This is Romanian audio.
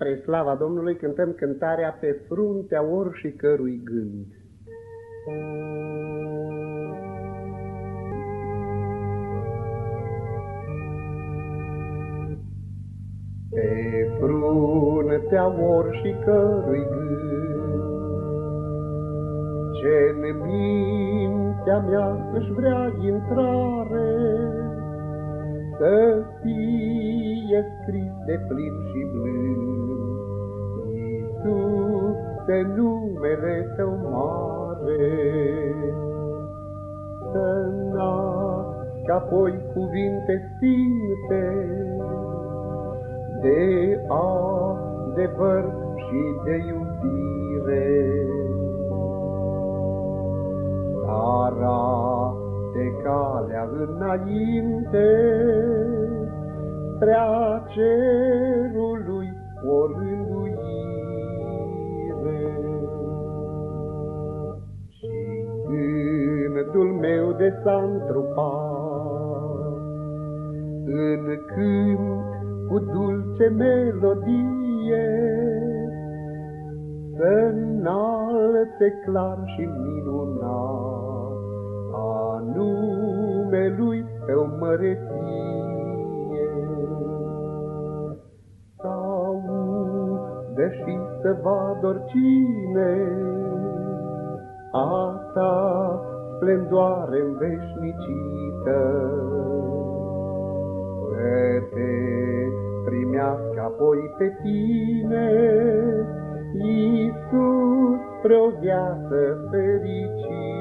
Spre slava Domnului cântăm cântarea pe fruntea oricărui gând. Pe fruntea oricărui gând, ce-n mintea mea își vrea intrare, să fie scris de plin și blând. Iisuse, numele Tău mare, să nasc apoi cuvinte sfinte de adevăr și de iubire. Arate calea înainte, prea cerului o gândul meu de s-a întrupat, în cânt cu dulce melodie, să înalte clar și minunat a numelui tău măreție. deși să vad oricine a ta splendoare în veșnicită. Să te primească apoi pe tine, Iisus, spre o viață fericită.